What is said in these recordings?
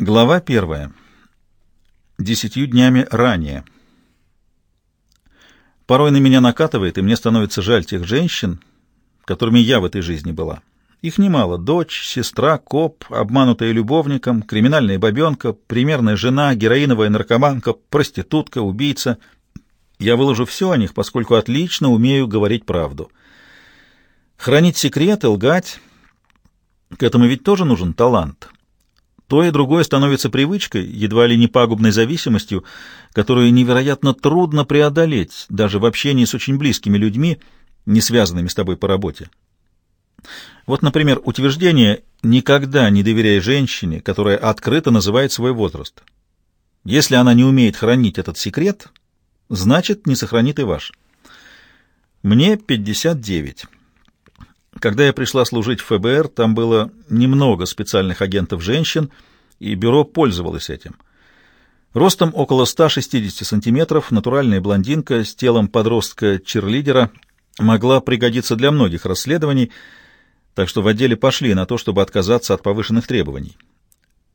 Глава первая. Десятью днями ранее. Порой на меня накатывает, и мне становится жаль тех женщин, которыми я в этой жизни была. Их немало. Дочь, сестра, коп, обманутая любовником, криминальная бабенка, примерная жена, героиновая наркоманка, проститутка, убийца. Я выложу все о них, поскольку отлично умею говорить правду. Хранить секреты, лгать — к этому ведь тоже нужен талант. То и другое становится привычкой, едва ли не пагубной зависимостью, которую невероятно трудно преодолеть, даже в общении с очень близкими людьми, не связанными с тобой по работе. Вот, например, утверждение «никогда не доверяй женщине, которая открыто называет свой возраст». Если она не умеет хранить этот секрет, значит, не сохранит и ваш. Мне 59. Когда я пришла служить в ФБР, там было немного специальных агентов женщин, и бюро пользовалось этим. Ростом около 160 сантиметров, натуральная блондинка с телом подростка-черлидера могла пригодиться для многих расследований, так что в отделе пошли на то, чтобы отказаться от повышенных требований.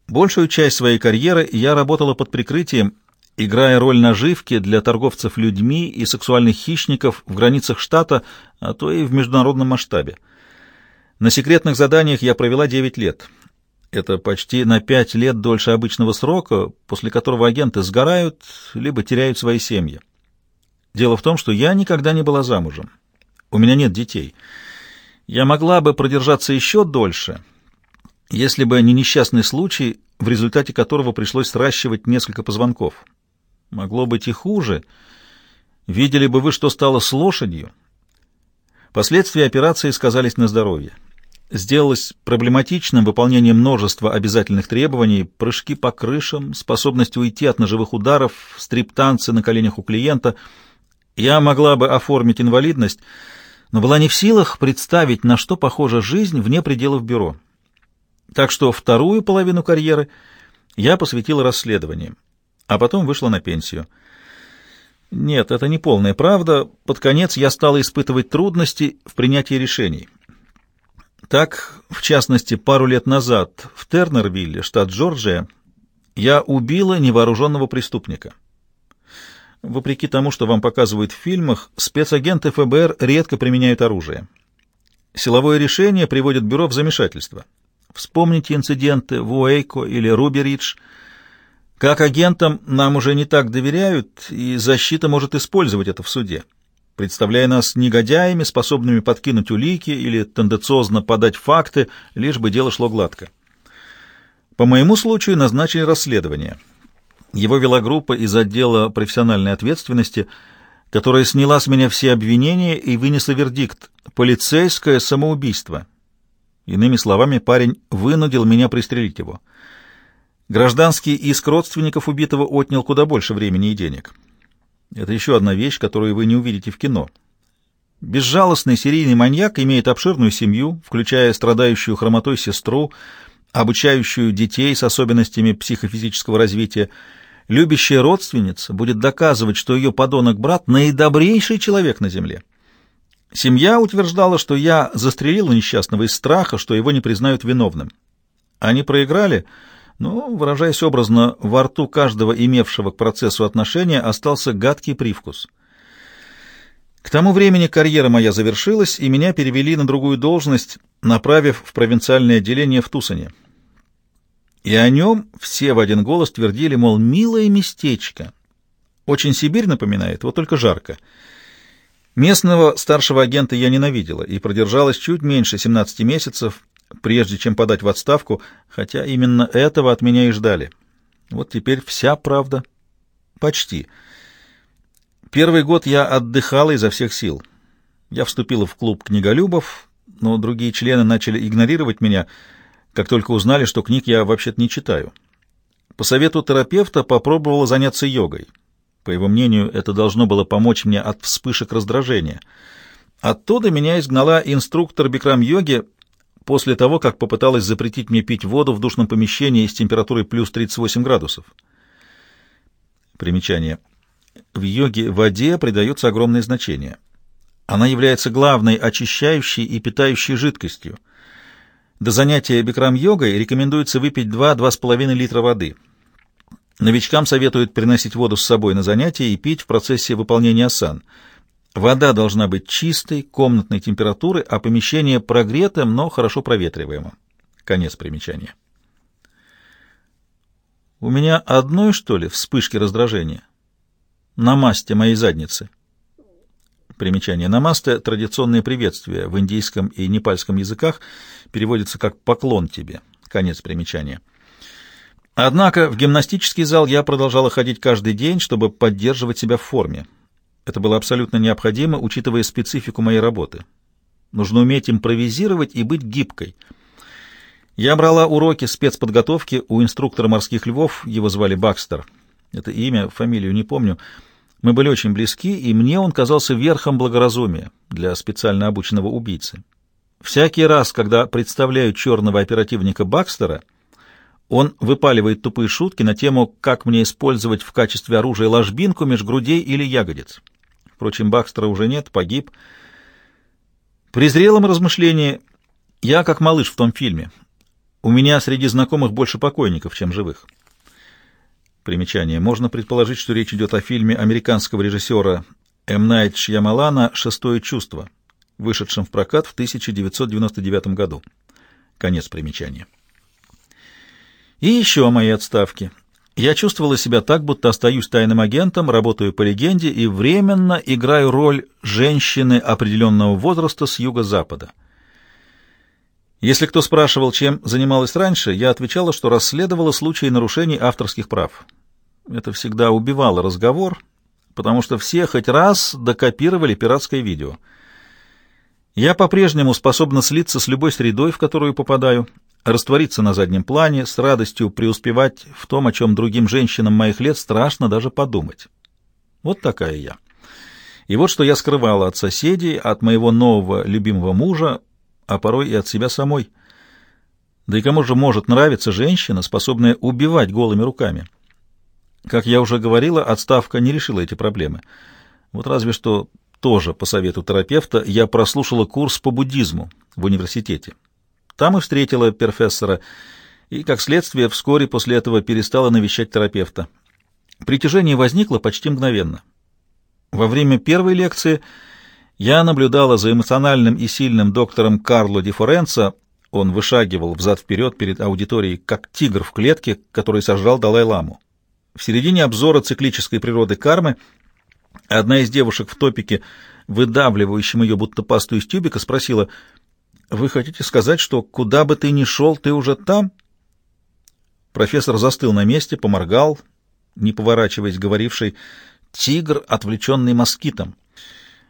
Большую часть своей карьеры я работала под прикрытием, играя роль наживки для торговцев людьми и сексуальных хищников в границах штата, а то и в международном масштабе. На секретных заданиях я провела 9 лет. Это почти на 5 лет дольше обычного срока, после которого агенты сгорают, либо теряют свои семьи. Дело в том, что я никогда не была замужем. У меня нет детей. Я могла бы продержаться еще дольше, если бы не несчастный случай, в результате которого пришлось сращивать несколько позвонков. Могло быть и хуже. Видели бы вы, что стало с лошадью. Последствия операции сказались на здоровье сделалось проблематичным выполнение множества обязательных требований, прыжки по крышам, способность уйти от ножевых ударов, стриптанцы на коленях у клиента. Я могла бы оформить инвалидность, но была не в силах представить, на что похожа жизнь вне пределов бюро. Так что вторую половину карьеры я посвятила расследованиям, а потом вышла на пенсию. Нет, это не полная правда. Под конец я стала испытывать трудности в принятии решений. Так, в частности, пару лет назад в Тернервилле, штат Джорджия, я убила невооруженного преступника. Вопреки тому, что вам показывают в фильмах, спецагенты ФБР редко применяют оружие. Силовое решение приводит бюро в замешательство. Вспомните инциденты в Уэйко или Руберидж. Как агентам нам уже не так доверяют, и защита может использовать это в суде представляя нас негодяями, способными подкинуть улики или тенденциозно подать факты, лишь бы дело шло гладко. По моему случаю назначили расследование. Его вела группа из отдела профессиональной ответственности, которая сняла с меня все обвинения и вынесла вердикт «полицейское самоубийство». Иными словами, парень вынудил меня пристрелить его. Гражданский иск родственников убитого отнял куда больше времени и денег. Это еще одна вещь, которую вы не увидите в кино. Безжалостный серийный маньяк имеет обширную семью, включая страдающую хромотой сестру, обучающую детей с особенностями психофизического развития. Любящая родственница будет доказывать, что ее подонок-брат — наидобрейший человек на земле. Семья утверждала, что я застрелила несчастного из страха, что его не признают виновным. Они проиграли — но, выражаясь образно, во рту каждого имевшего к процессу отношения остался гадкий привкус. К тому времени карьера моя завершилась, и меня перевели на другую должность, направив в провинциальное отделение в Тусоне. И о нем все в один голос твердили, мол, милое местечко. Очень Сибирь напоминает, вот только жарко. Местного старшего агента я ненавидела и продержалась чуть меньше 17 месяцев, прежде чем подать в отставку, хотя именно этого от меня и ждали. Вот теперь вся правда. Почти. Первый год я отдыхала изо всех сил. Я вступила в клуб книголюбов, но другие члены начали игнорировать меня, как только узнали, что книг я вообще-то не читаю. По совету терапевта попробовала заняться йогой. По его мнению, это должно было помочь мне от вспышек раздражения. Оттуда меня изгнала инструктор бикрам-йоги, после того, как попыталась запретить мне пить воду в душном помещении с температурой плюс 38 градусов. Примечание. В йоге воде придается огромное значение. Она является главной очищающей и питающей жидкостью. До занятия бикрам-йогой рекомендуется выпить 2-2,5 литра воды. Новичкам советуют приносить воду с собой на занятия и пить в процессе выполнения асан. Вода должна быть чистой, комнатной температуры, а помещение прогретым, но хорошо проветриваемым. Конец примечания. У меня одной, что ли, вспышки раздражения? На масте моей задницы. Примечание. Намасте — традиционное приветствие в индийском и непальском языках, переводится как «поклон тебе». Конец примечания. Однако в гимнастический зал я продолжала ходить каждый день, чтобы поддерживать себя в форме. Это было абсолютно необходимо, учитывая специфику моей работы. Нужно уметь импровизировать и быть гибкой. Я брала уроки спецподготовки у инструктора морских львов, его звали Бакстер. Это имя, фамилию не помню, — мы были очень близки, и мне он казался верхом благоразумия для специально обученного убийцы. Всякий раз, когда представляю черного оперативника Бакстера, он выпаливает тупые шутки на тему, как мне использовать в качестве оружия ложбинку меж грудей или ягодиц. Впрочем, Бакстера уже нет, погиб. При зрелом размышлении я как малыш в том фильме. У меня среди знакомых больше покойников, чем живых. Примечание. Можно предположить, что речь идет о фильме американского режиссера М. Найт Шьямалана «Шестое чувство», вышедшем в прокат в 1999 году. Конец примечания. И еще о моей отставке. Я чувствовала себя так, будто остаюсь тайным агентом, работаю по легенде и временно играю роль женщины определенного возраста с юго-запада. Если кто спрашивал, чем занималась раньше, я отвечала, что расследовала случаи нарушений авторских прав. Это всегда убивало разговор, потому что все хоть раз докопировали пиратское видео. Я по-прежнему способна слиться с любой средой, в которую попадаю, раствориться на заднем плане, с радостью преуспевать в том, о чем другим женщинам моих лет страшно даже подумать. Вот такая я. И вот что я скрывала от соседей, от моего нового любимого мужа, а порой и от себя самой. Да и кому же может нравиться женщина, способная убивать голыми руками? Как я уже говорила, отставка не решила эти проблемы. Вот разве что тоже по совету терапевта я прослушала курс по буддизму в университете. Там и встретила профессора, и, как следствие, вскоре после этого перестала навещать терапевта. Притяжение возникло почти мгновенно. Во время первой лекции я наблюдала за эмоциональным и сильным доктором Карло Ди Форенцо. Он вышагивал взад-вперед перед аудиторией, как тигр в клетке, который сожрал Далай-ламу. В середине обзора циклической природы кармы одна из девушек в топике, выдавливающем ее будто пасту из тюбика, спросила, «Вы хотите сказать, что куда бы ты ни шел, ты уже там?» Профессор застыл на месте, поморгал, не поворачиваясь, говоривший, «Тигр, отвлеченный москитом».